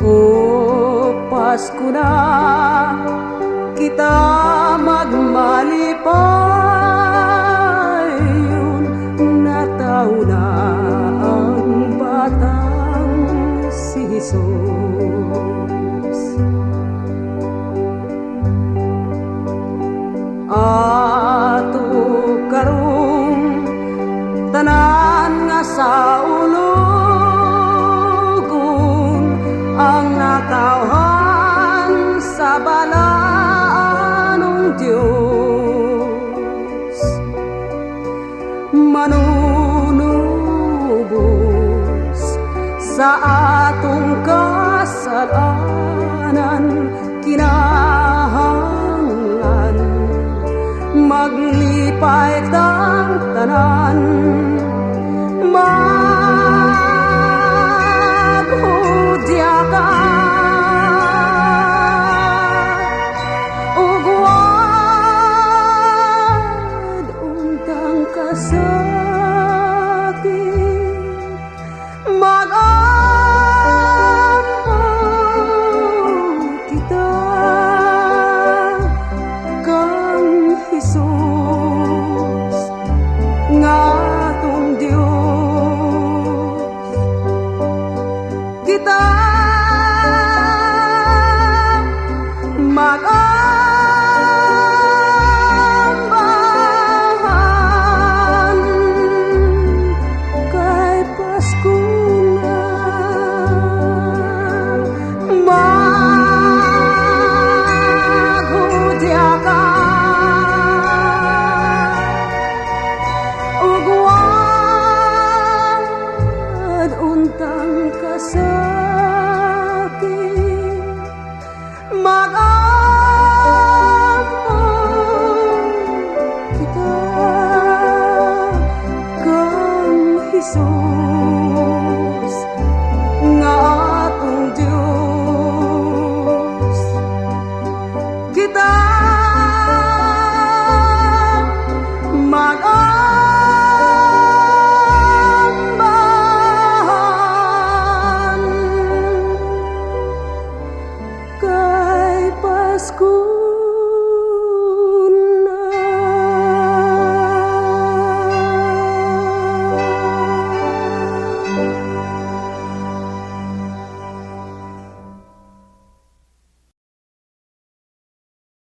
Pasko na kita magmalipay Yun nataw na ang batang si Jesus. Ato karong tanan nga sa sa balanong Diyos. Manunubos sa atong kasalanan kinahanglan maglipay tang tanan. maghudya kita mag-ambahan